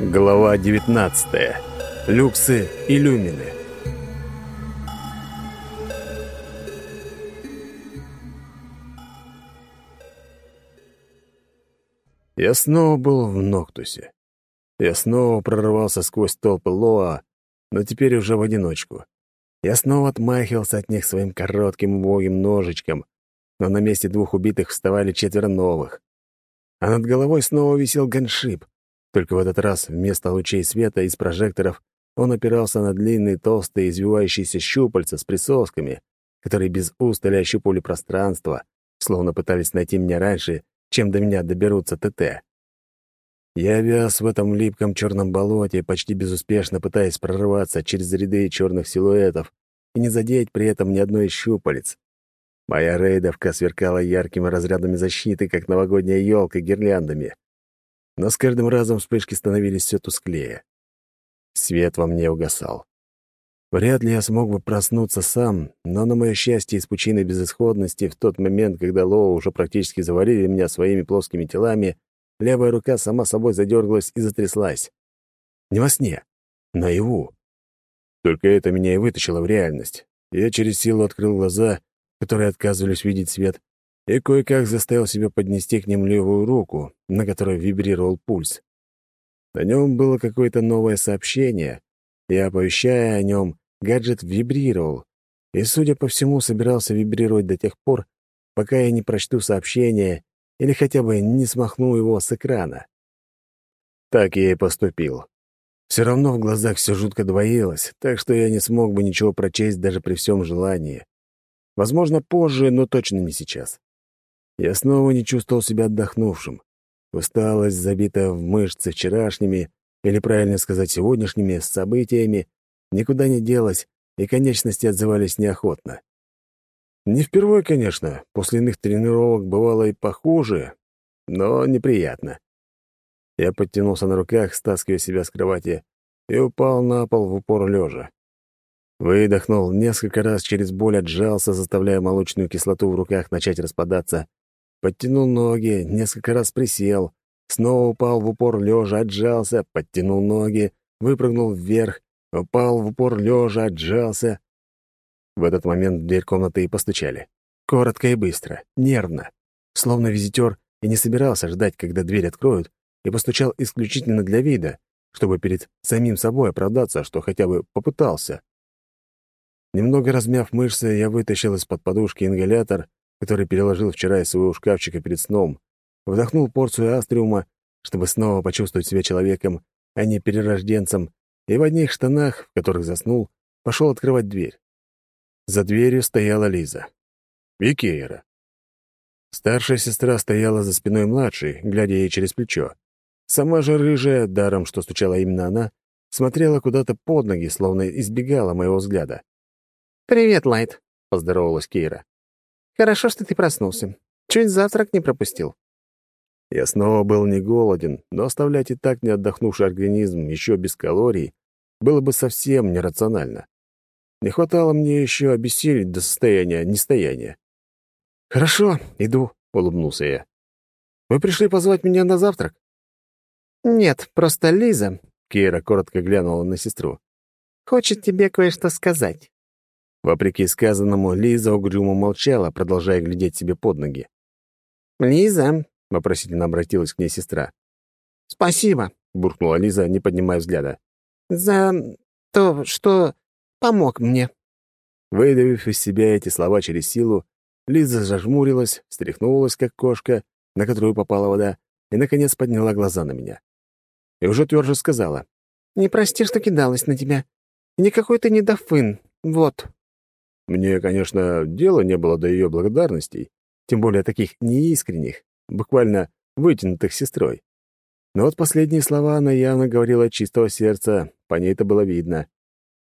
Глава 19. Люксы и люмины. Я снова был в Ноктусе. Я снова прорывался сквозь толпы Лоа, но теперь уже в одиночку. Я снова отмахивался от них своим коротким убогим ножичком, но на месте двух убитых вставали четверо новых. А над головой снова висел ганшип, только в этот раз вместо лучей света из прожекторов он опирался на длинные, толстые, извивающиеся щупальца с присосками, которые без устали ощупывали пространство, словно пытались найти меня раньше, чем до меня доберутся ТТ. Я вяз в этом липком черном болоте, почти безуспешно пытаясь прорваться через ряды черных силуэтов и не задеть при этом ни одной из щупалец. Моя рейдовка сверкала яркими разрядами защиты, как новогодняя елка гирляндами. Но с каждым разом вспышки становились все тусклее. Свет во мне угасал. Вряд ли я смог бы проснуться сам, но на мое счастье из пучины безысходности в тот момент, когда Лоу уже практически заварили меня своими плоскими телами, левая рука сама собой задергалась и затряслась. Не во сне, наяву. Только это меня и вытащило в реальность. Я через силу открыл глаза которые отказывались видеть свет, и кое-как заставил себя поднести к ним левую руку, на которой вибрировал пульс. На нем было какое-то новое сообщение, и, оповещая о нем, гаджет вибрировал, и, судя по всему, собирался вибрировать до тех пор, пока я не прочту сообщение или хотя бы не смахну его с экрана. Так я и поступил. Все равно в глазах все жутко двоилось, так что я не смог бы ничего прочесть даже при всем желании. Возможно, позже, но точно не сейчас. Я снова не чувствовал себя отдохнувшим. Усталость, забита в мышцы вчерашними, или, правильно сказать, сегодняшними событиями, никуда не делась, и конечности отзывались неохотно. Не впервые, конечно, после иных тренировок бывало и похуже, но неприятно. Я подтянулся на руках, стаскивая себя с кровати, и упал на пол в упор лежа. Выдохнул, несколько раз через боль отжался, заставляя молочную кислоту в руках начать распадаться. Подтянул ноги, несколько раз присел, снова упал в упор лежа, отжался, подтянул ноги, выпрыгнул вверх, упал в упор лежа, отжался. В этот момент в дверь комнаты и постучали. Коротко и быстро, нервно. Словно визитер и не собирался ждать, когда дверь откроют, и постучал исключительно для вида, чтобы перед самим собой оправдаться, что хотя бы попытался. Немного размяв мышцы, я вытащил из-под подушки ингалятор, который переложил вчера из своего шкафчика перед сном, вдохнул порцию астриума, чтобы снова почувствовать себя человеком, а не перерожденцем, и в одних штанах, в которых заснул, пошел открывать дверь. За дверью стояла Лиза. И Кейра. Старшая сестра стояла за спиной младшей, глядя ей через плечо. Сама же рыжая, даром, что стучала именно она, смотрела куда-то под ноги, словно избегала моего взгляда. «Привет, Лайт», — поздоровалась Кейра. «Хорошо, что ты проснулся. Чуть завтрак не пропустил». Я снова был не голоден, но оставлять и так не отдохнувший организм еще без калорий было бы совсем нерационально. Не хватало мне еще обессилить до состояния нестояния. «Хорошо, иду», — улыбнулся я. «Вы пришли позвать меня на завтрак?» «Нет, просто Лиза», — Кейра коротко глянула на сестру. «Хочет тебе кое-что сказать». Вопреки сказанному, Лиза угрюмо молчала, продолжая глядеть себе под ноги. «Лиза», — вопросительно обратилась к ней сестра. «Спасибо», — буркнула Лиза, не поднимая взгляда. «За то, что помог мне». Выдавив из себя эти слова через силу, Лиза зажмурилась, встряхнулась, как кошка, на которую попала вода, и, наконец, подняла глаза на меня. И уже тверже сказала. «Не прости, что кидалась на тебя. Никакой ты не дофын. Вот». Мне, конечно, дела не было до ее благодарностей, тем более таких неискренних, буквально вытянутых сестрой. Но вот последние слова она явно говорила от чистого сердца, по ней это было видно.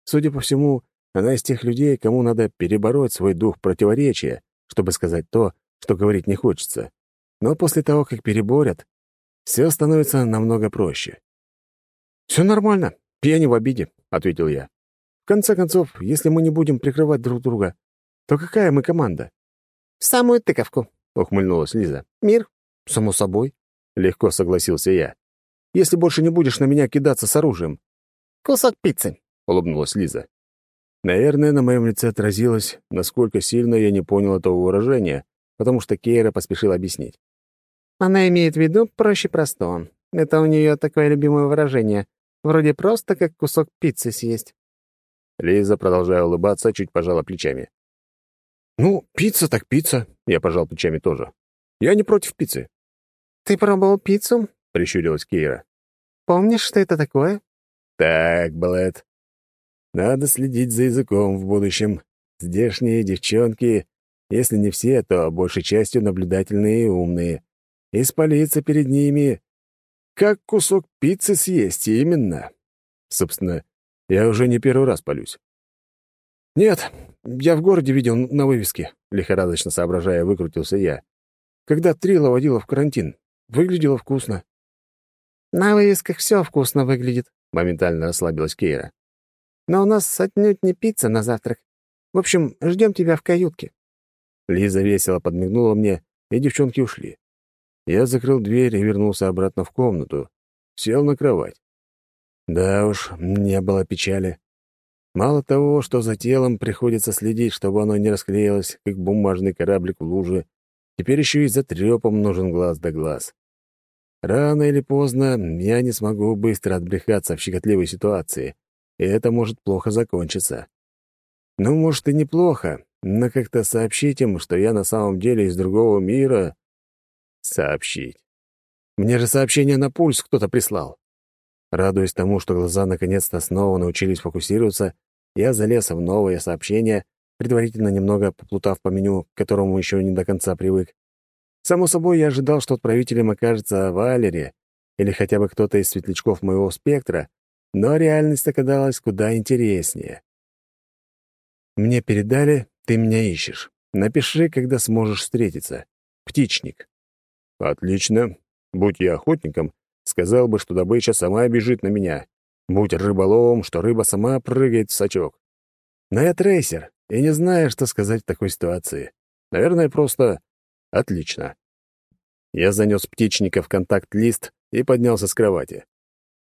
Судя по всему, она из тех людей, кому надо перебороть свой дух противоречия, чтобы сказать то, что говорить не хочется. Но после того, как переборят, все становится намного проще. «Все нормально, я не в обиде», — ответил я конце концов, если мы не будем прикрывать друг друга, то какая мы команда?» «В самую тыковку», — ухмыльнулась Лиза. «Мир?» «Само собой», — легко согласился я. «Если больше не будешь на меня кидаться с оружием». «Кусок пиццы», — улыбнулась Лиза. Наверное, на моем лице отразилось, насколько сильно я не понял этого выражения, потому что Кейра поспешил объяснить. Она имеет в виду проще простого. Это у нее такое любимое выражение. Вроде просто как кусок пиццы съесть. Лиза, продолжая улыбаться, чуть пожала плечами. «Ну, пицца так пицца», — я пожал плечами тоже. «Я не против пиццы». «Ты пробовал пиццу?» — прищурилась Кейра. «Помнишь, что это такое?» «Так, Блэд, надо следить за языком в будущем. Здешние девчонки, если не все, то большей частью наблюдательные и умные. И спалиться перед ними... Как кусок пиццы съесть, именно. Собственно, я уже не первый раз палюсь. «Нет, я в городе видел на вывеске», — лихорадочно соображая, выкрутился я. «Когда Трила водила в карантин. Выглядело вкусно». «На вывесках все вкусно выглядит», — моментально расслабилась Кейра. Но у нас отнюдь не пицца на завтрак. В общем, ждем тебя в каютке». Лиза весело подмигнула мне, и девчонки ушли. Я закрыл дверь и вернулся обратно в комнату. Сел на кровать. Да уж, не было печали. Мало того, что за телом приходится следить, чтобы оно не расклеилось, как бумажный кораблик в луже, теперь еще и за трепом нужен глаз да глаз. Рано или поздно я не смогу быстро отбрехаться в щекотливой ситуации, и это может плохо закончиться. Ну, может, и неплохо, но как-то сообщить им, что я на самом деле из другого мира... Сообщить. Мне же сообщение на пульс кто-то прислал. Радуясь тому, что глаза наконец-то снова научились фокусироваться, я залез в новое сообщение, предварительно немного поплутав по меню, к которому еще не до конца привык. Само собой, я ожидал, что отправителем окажется Валери или хотя бы кто-то из светлячков моего спектра, но реальность оказалась куда интереснее. Мне передали, ты меня ищешь. Напиши, когда сможешь встретиться. Птичник. Отлично. Будь я охотником, сказал бы, что добыча сама бежит на меня. Будь рыболовом, что рыба сама прыгает в сачок. Но я трейсер, и не знаю, что сказать в такой ситуации. Наверное, просто «отлично». Я занес птичника в контакт-лист и поднялся с кровати.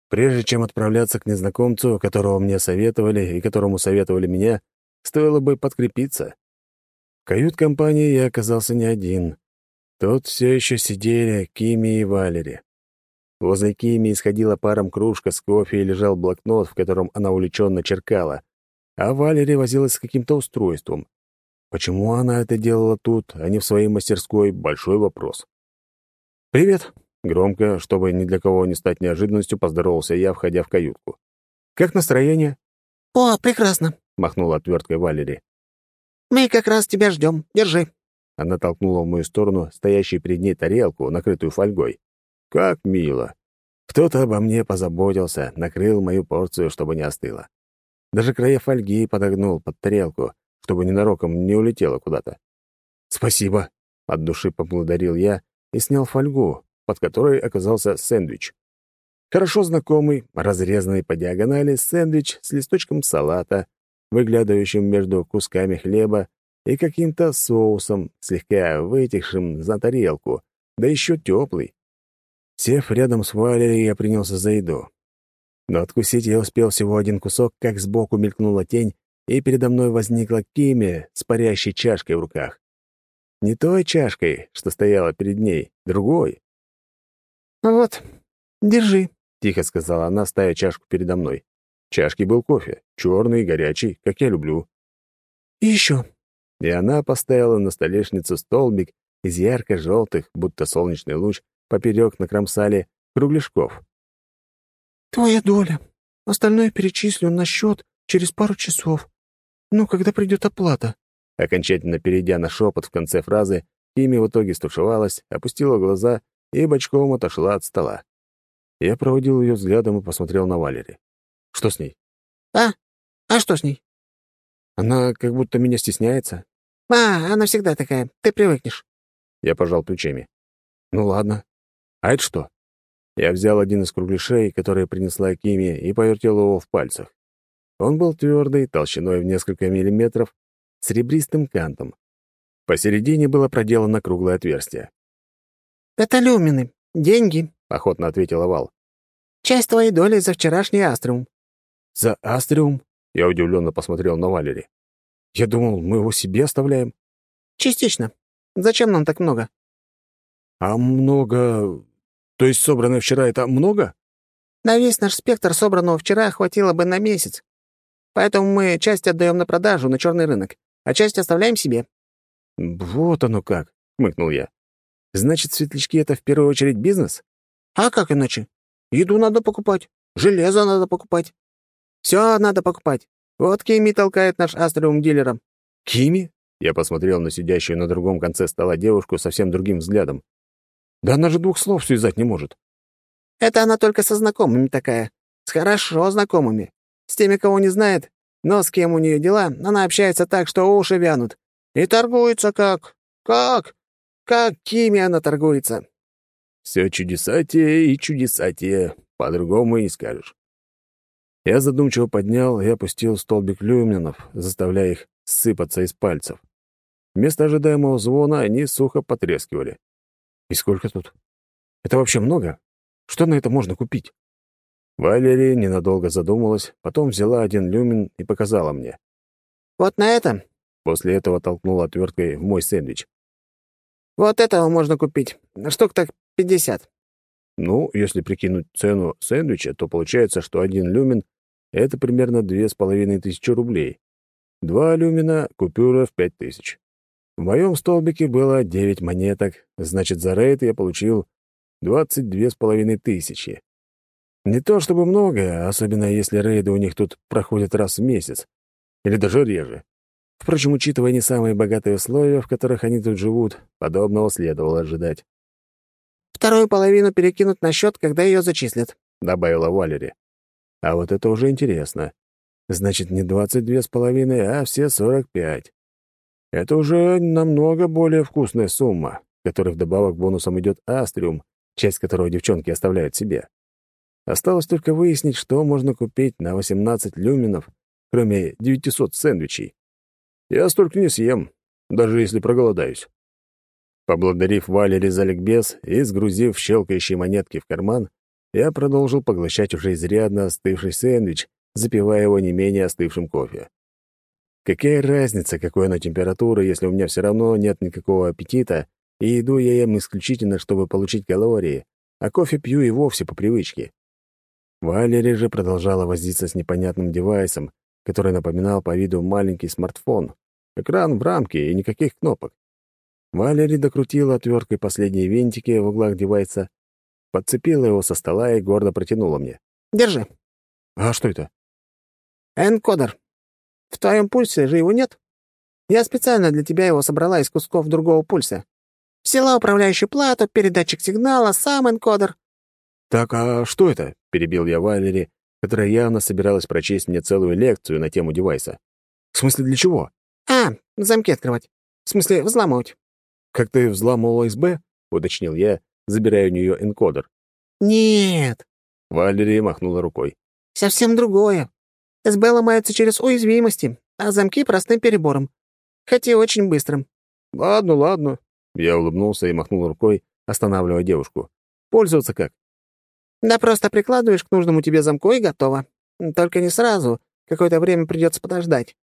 Прежде чем отправляться к незнакомцу, которого мне советовали и которому советовали меня, стоило бы подкрепиться. В кают-компании я оказался не один. Тут все еще сидели Кими и Валери. Возле Кими исходила паром кружка с кофе и лежал блокнот, в котором она увлеченно черкала, а Валери возилась с каким-то устройством. Почему она это делала тут, а не в своей мастерской — большой вопрос. «Привет», Громко, чтобы ни для кого не стать неожиданностью, поздоровался я, входя в каютку. «Как настроение?» «О, прекрасно», — махнула отверткой Валери. «Мы как раз тебя ждем. Держи». Она толкнула в мою сторону стоящую перед ней тарелку, накрытую фольгой. «Как мило! Кто-то обо мне позаботился, накрыл мою порцию, чтобы не остыла. Даже края фольги подогнул под тарелку, чтобы ненароком не улетело куда-то. «Спасибо!» — от души поблагодарил я и снял фольгу, под которой оказался сэндвич. Хорошо знакомый, разрезанный по диагонали сэндвич с листочком салата, выглядывающим между кусками хлеба и каким-то соусом, слегка вытекшим за тарелку, да еще теплый. Сев рядом с Валерией, я принялся за еду. Но откусить я успел всего один кусок, как сбоку мелькнула тень, и передо мной возникла Кими с парящей чашкой в руках. Не той чашкой, что стояла перед ней, другой. «Вот, держи», — тихо сказала она, ставя чашку передо мной. В чашке был кофе, черный и горячий, как я люблю. «И еще». И она поставила на столешницу столбик из ярко-желтых, будто солнечный луч, поперек на кромсале кругляшков. «Твоя доля. Остальное перечислю на счет через пару часов. Ну, когда придет оплата». Окончательно перейдя на шепот в конце фразы, Кими в итоге стушевалась, опустила глаза и бочком отошла от стола. Я проводил ее взглядом и посмотрел на Валери. Что с ней? А? А что с ней? Она как будто меня стесняется. А, она всегда такая. Ты привыкнешь. Я пожал плечами. Ну ладно. А это что? Я взял один из кругляшей, которые принесла Кими, и повертел его в пальцах. Он был твердый, толщиной в несколько миллиметров, с ребристым кантом. Посередине было проделано круглое отверстие. «Это люмины. Деньги», — охотно ответила Вал. «Часть твоей доли за вчерашний астриум». «За астриум?» — я удивленно посмотрел на Валери. «Я думал, мы его себе оставляем». «Частично. Зачем нам так много?» «А много... То есть собранное вчера — это много?» «На весь наш спектр собранного вчера хватило бы на месяц. Поэтому мы часть отдаем на продажу на черный рынок, а часть оставляем себе». «Вот оно как», — хмыкнул я. «Значит, светлячки — это в первую очередь бизнес?» «А как иначе? Еду надо покупать, железо надо покупать. Все надо покупать. Вот Кими толкает наш астриум дилером». «Кими?» — я посмотрел на сидящую на другом конце стола девушку совсем другим взглядом. «Да она же двух слов связать не может». «Это она только со знакомыми такая. С хорошо знакомыми. С теми, кого не знает, но с кем у нее дела, она общается так, что уши вянут. И торгуется как... Как? Как Кими она торгуется. Все чудесатие и чудесатие, по-другому и не скажешь. Я задумчиво поднял и опустил столбик люминов, заставляя их сыпаться из пальцев. Вместо ожидаемого звона они сухо потрескивали. И сколько тут? Это вообще много? Что на это можно купить? Валерия ненадолго задумалась, потом взяла один люмин и показала мне. «Вот на этом?» После этого толкнула отверткой в мой сэндвич. «Вот этого можно купить. Штук так пятьдесят». Ну, если прикинуть цену сэндвича, то получается, что один люмин — это примерно две с половиной тысячи рублей. Два люмина — купюра в пять тысяч. В моем столбике было девять монеток, значит, за рейд я получил двадцать две с половиной тысячи. Не то чтобы много, особенно если рейды у них тут проходят раз в месяц. Или даже реже. Впрочем, учитывая не самые богатые условия, в которых они тут живут, подобного следовало ожидать. «Вторую половину перекинут на счет, когда ее зачислят», — добавила Валери. «А вот это уже интересно. Значит, не двадцать две с половиной, а все сорок пять. Это уже намного более вкусная сумма, которой вдобавок бонусом идет астриум, часть которого девчонки оставляют себе. Осталось только выяснить, что можно купить на 18 люминов, кроме 900 сэндвичей. Я столько не съем, даже если проголодаюсь. Поблагодарив Валери за ликбез и сгрузив щелкающие монетки в карман, я продолжил поглощать уже изрядно остывший сэндвич, запивая его не менее остывшим кофе. Какая разница, какой оно температура, если у меня все равно нет никакого аппетита, и еду я ем исключительно, чтобы получить калории, а кофе пью и вовсе по привычке. Валерия же продолжала возиться с непонятным девайсом, который напоминал по виду маленький смартфон. Экран в рамке и никаких кнопок. Валерия докрутила отверткой последние винтики в углах девайса, подцепила его со стола и гордо протянула мне. «Держи». «А что это?» «Энкодер. В твоем пульсе же его нет? Я специально для тебя его собрала из кусков другого пульса. Села управляющую плату, передатчик сигнала, сам энкодер». «Так, а что это?» — перебил я Валери, которая явно собиралась прочесть мне целую лекцию на тему девайса. «В смысле, для чего?» «А, замки открывать. В смысле, взламывать». «Как ты взламывал СБ?» — уточнил я, забирая у нее энкодер. «Нет». Валерия махнула рукой. «Совсем другое. СБ ломается через уязвимости, а замки — простым перебором. Хотя и очень быстрым». «Ладно, ладно». Я улыбнулся и махнул рукой, останавливая девушку. «Пользоваться как?» Да просто прикладываешь к нужному тебе замку и готово. Только не сразу. Какое-то время придется подождать.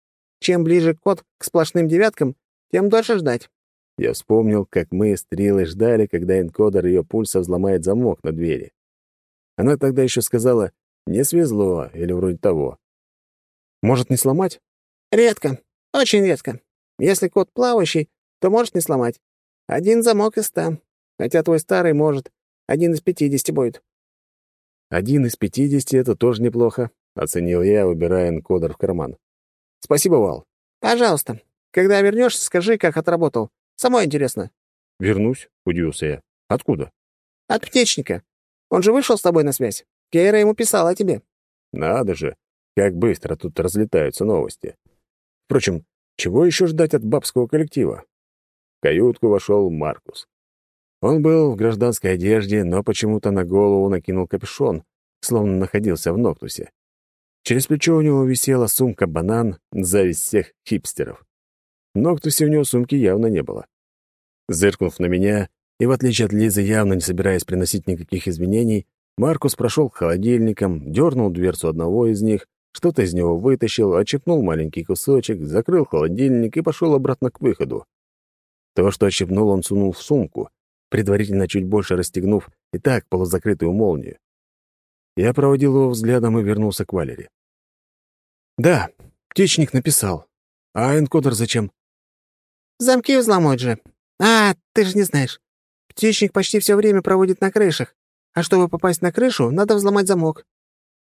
Чем ближе код к сплошным девяткам, тем дольше ждать. Я вспомнил, как мы с Трилой ждали, когда энкодер ее пульса взломает замок на двери. Она тогда еще сказала «не свезло» или вроде того. Может, не сломать? Редко. Очень редко. Если код плавающий, то может не сломать. Один замок из ста. Хотя твой старый может. Один из пятидесяти будет. Один из пятидесяти — это тоже неплохо, — оценил я, убирая энкодер в карман. Спасибо, Вал. Пожалуйста. Когда вернешься, скажи, как отработал. Самое интересно. Вернусь, — удивился я. Откуда? От птичника. Он же вышел с тобой на связь. Кейра ему писала о тебе. Надо же, как быстро тут разлетаются новости. Впрочем, чего еще ждать от бабского коллектива? В каютку вошел Маркус. Он был в гражданской одежде, но почему-то на голову накинул капюшон, словно находился в Ноктусе. Через плечо у него висела сумка-банан, зависть всех хипстеров. Ноктусе у него сумки явно не было. Зыркнув на меня, И в отличие от Лизы, явно не собираясь приносить никаких изменений, Маркус прошел к холодильникам, дернул дверцу одного из них, что-то из него вытащил, отщипнул маленький кусочек, закрыл холодильник и пошел обратно к выходу. То, что отщипнул, он сунул в сумку, предварительно чуть больше расстегнув и так полузакрытую молнию. Я проводил его взглядом и вернулся к Валере. «Да, птичник написал. А энкодер зачем?» «Замки взломать же. А, ты же не знаешь. Птичник почти все время проводит на крышах, а чтобы попасть на крышу, надо взломать замок».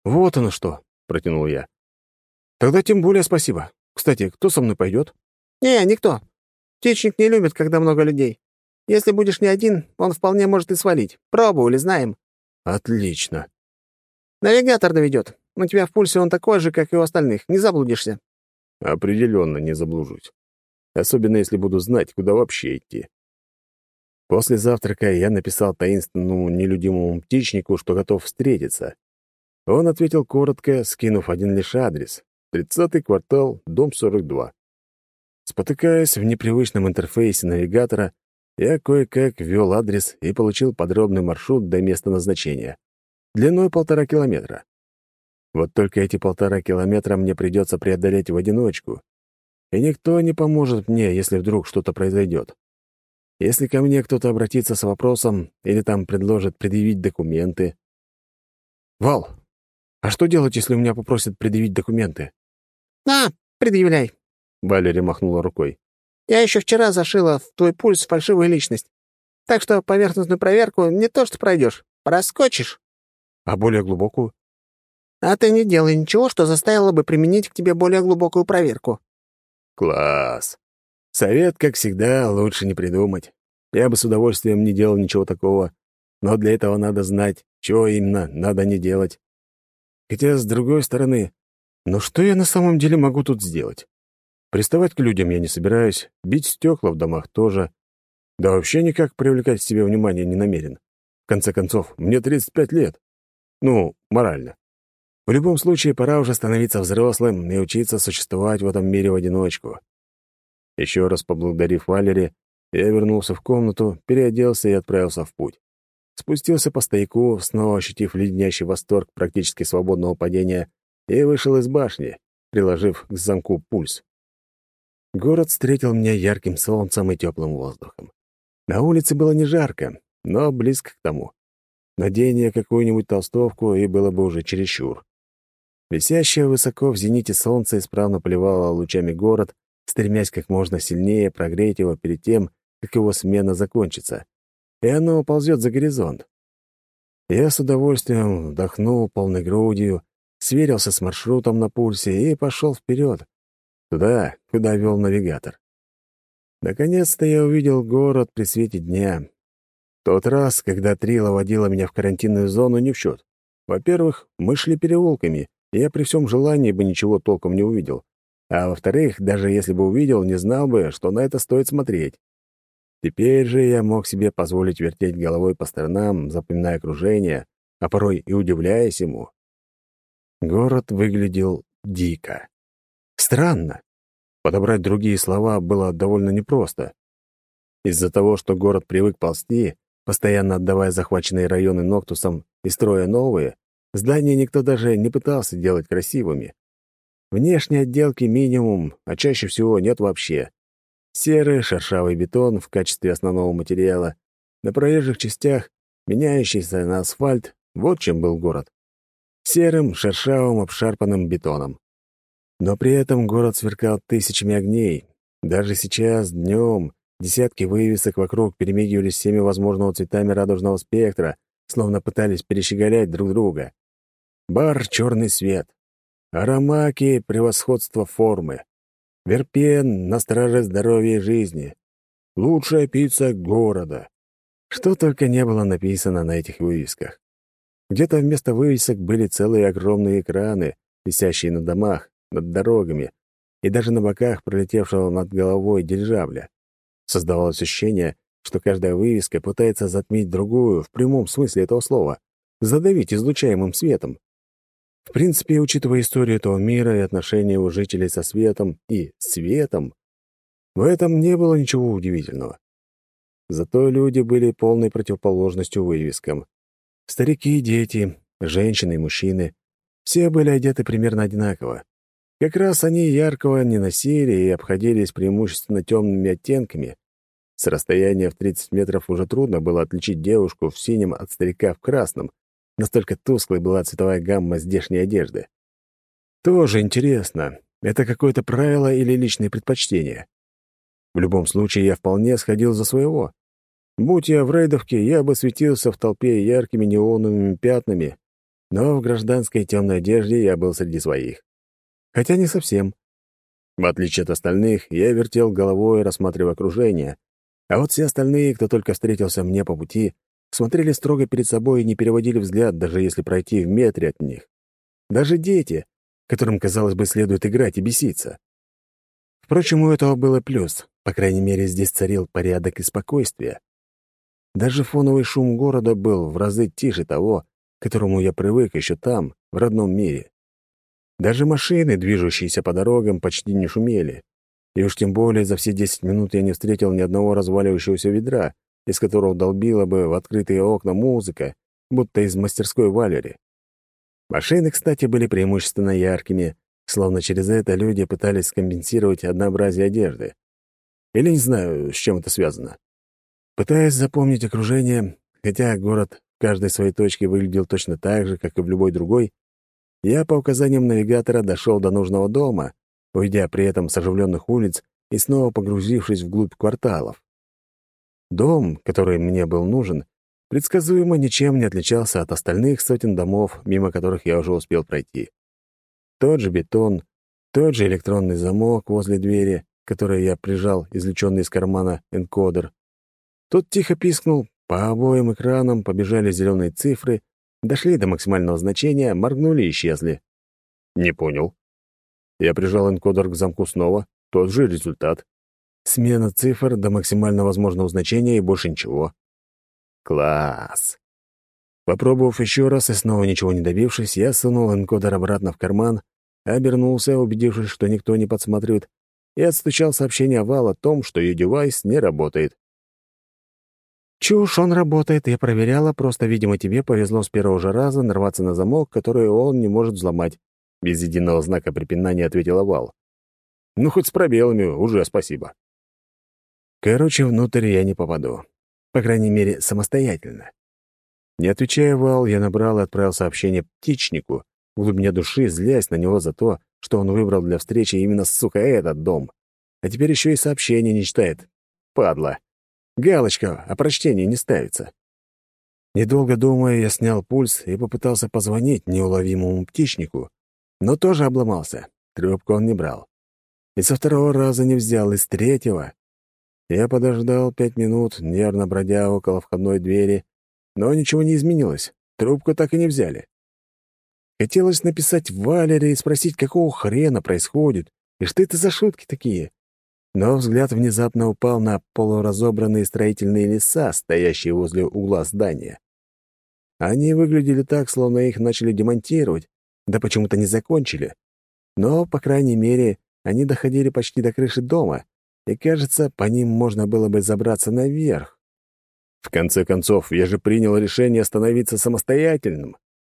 «Вот оно что», — протянул я. «Тогда тем более спасибо. Кстати, кто со мной пойдет?» «Не, никто. Птичник не любит, когда много людей. Если будешь не один, он вполне может и свалить. Пробовали, знаем». «Отлично». «Навигатор доведет. У тебя в пульсе он такой же, как и у остальных. Не заблудишься». «Определенно не заблужусь. Особенно, если буду знать, куда вообще идти». После завтрака я написал таинственному нелюдимому птичнику, что готов встретиться. Он ответил коротко, скинув один лишь адрес. Тридцатый квартал, дом 42. Спотыкаясь в непривычном интерфейсе навигатора, я кое-как ввел адрес и получил подробный маршрут до места назначения. Длиной полтора километра. Вот только эти полтора километра мне придется преодолеть в одиночку. И никто не поможет мне, если вдруг что-то произойдет. Если ко мне кто-то обратится с вопросом или там предложит предъявить документы... «Вал, а что делать, если у меня попросят предъявить документы? На, предъявляй. Валерия махнула рукой. Я еще вчера зашила в твой пульс фальшивую личность. Так что поверхностную проверку не то что пройдешь, проскочишь. А более глубокую? А ты не делай ничего, что заставило бы применить к тебе более глубокую проверку. Класс. Совет, как всегда, лучше не придумать. Я бы с удовольствием не делал ничего такого, но для этого надо знать, что именно надо не делать. Хотя, с другой стороны, ну что я на самом деле могу тут сделать? Приставать к людям я не собираюсь, бить стекла в домах тоже. Да вообще никак привлекать к себе внимание не намерен. В конце концов, мне 35 лет. Ну, морально. В любом случае, пора уже становиться взрослым и учиться существовать в этом мире в одиночку. Еще раз поблагодарив Валери, я вернулся в комнату, переоделся и отправился в путь. Спустился по стояку, снова ощутив леднящий восторг практически свободного падения, и вышел из башни, приложив к замку пульс. Город встретил меня ярким солнцем и теплым воздухом. На улице было не жарко, но близко к тому. Надение какую-нибудь толстовку, и было бы уже чересчур. Висящее высоко в зените солнце исправно поливало лучами город, стремясь как можно сильнее прогреть его перед тем, как его смена закончится и оно ползет за горизонт. Я с удовольствием вдохнул полной грудью, сверился с маршрутом на пульсе и пошел вперед, туда, куда вел навигатор. Наконец-то я увидел город при свете дня. Тот раз, когда Трила водила меня в карантинную зону, не в счет. Во-первых, мы шли переулками, и я при всем желании бы ничего толком не увидел. А во-вторых, даже если бы увидел, не знал бы, что на это стоит смотреть. Теперь же я мог себе позволить вертеть головой по сторонам, запоминая окружение, а порой и удивляясь ему. Город выглядел дико. Странно. Подобрать другие слова было довольно непросто. Из-за того, что город привык ползти, постоянно отдавая захваченные районы Ноктусам и строя новые, здания никто даже не пытался делать красивыми. Внешней отделки минимум, а чаще всего нет вообще. Серый шершавый бетон в качестве основного материала, на проезжих частях, меняющийся на асфальт, вот чем был город. Серым, шершавым, обшарпанным бетоном. Но при этом город сверкал тысячами огней. Даже сейчас, днем, десятки вывесок вокруг перемигивались всеми возможными цветами радужного спектра, словно пытались перещеголять друг друга. Бар — черный свет. Аромаки — превосходство формы. Верпен на страже здоровья и жизни. Лучшая пицца города. Что только не было написано на этих вывесках. Где-то вместо вывесок были целые огромные экраны, висящие на домах, над дорогами и даже на боках пролетевшего над головой дирижабля. Создавалось ощущение, что каждая вывеска пытается затмить другую в прямом смысле этого слова, задавить излучаемым светом. В принципе, учитывая историю этого мира и отношения у жителей со светом и светом, в этом не было ничего удивительного. Зато люди были полной противоположностью вывескам. Старики и дети, женщины и мужчины — все были одеты примерно одинаково. Как раз они яркого не носили и обходились преимущественно темными оттенками. С расстояния в 30 метров уже трудно было отличить девушку в синем от старика в красном, настолько тусклой была цветовая гамма здешней одежды. Тоже интересно, это какое-то правило или личные предпочтения? В любом случае, я вполне сходил за своего. Будь я в рейдовке, я бы светился в толпе яркими неоновыми пятнами, но в гражданской темной одежде я был среди своих. Хотя не совсем. В отличие от остальных, я вертел головой, рассматривая окружение, а вот все остальные, кто только встретился мне по пути, смотрели строго перед собой и не переводили взгляд, даже если пройти в метре от них. Даже дети, которым, казалось бы, следует играть и беситься. Впрочем, у этого было плюс. По крайней мере, здесь царил порядок и спокойствие. Даже фоновый шум города был в разы тише того, к которому я привык еще там, в родном мире. Даже машины, движущиеся по дорогам, почти не шумели. И уж тем более за все десять минут я не встретил ни одного разваливающегося ведра, из которого долбила бы в открытые окна музыка, будто из мастерской Валери. Машины, кстати, были преимущественно яркими, словно через это люди пытались компенсировать однообразие одежды. Или не знаю, с чем это связано. Пытаясь запомнить окружение, хотя город в каждой своей точке выглядел точно так же, как и в любой другой, я по указаниям навигатора дошел до нужного дома, уйдя при этом с оживленных улиц и снова погрузившись вглубь кварталов. Дом, который мне был нужен, предсказуемо ничем не отличался от остальных сотен домов, мимо которых я уже успел пройти. Тот же бетон, тот же электронный замок возле двери, который я прижал, извлеченный из кармана энкодер. Тот тихо пискнул, по обоим экранам побежали зеленые цифры, Дошли до максимального значения, моргнули и исчезли. Не понял. Я прижал энкодер к замку снова. Тот же результат. Смена цифр до максимально возможного значения и больше ничего. Класс. Попробовав еще раз и снова ничего не добившись, я сунул энкодер обратно в карман, обернулся, убедившись, что никто не подсматривает, и отстучал сообщение Вал о том, что ее девайс не работает. «Чушь, он работает, я проверяла, просто, видимо, тебе повезло с первого же раза нарваться на замок, который он не может взломать», — без единого знака препинания ответила Вал. «Ну, хоть с пробелами, уже спасибо». Короче, внутрь я не попаду. По крайней мере, самостоятельно. Не отвечая Вал, я набрал и отправил сообщение птичнику, в глубине души злясь на него за то, что он выбрал для встречи именно, сука, этот дом. А теперь еще и сообщение не читает. Падла. Галочка о прочтении не ставится. Недолго думая, я снял пульс и попытался позвонить неуловимому птичнику, но тоже обломался. Трубку он не брал. И со второго раза не взял, и с третьего. Я подождал пять минут, нервно бродя около входной двери, но ничего не изменилось. Трубку так и не взяли. Хотелось написать Валере и спросить, какого хрена происходит, и что это за шутки такие. Но взгляд внезапно упал на полуразобранные строительные леса, стоящие возле угла здания. Они выглядели так, словно их начали демонтировать, да почему-то не закончили. Но, по крайней мере, они доходили почти до крыши дома, и, кажется, по ним можно было бы забраться наверх. В конце концов, я же принял решение становиться самостоятельным.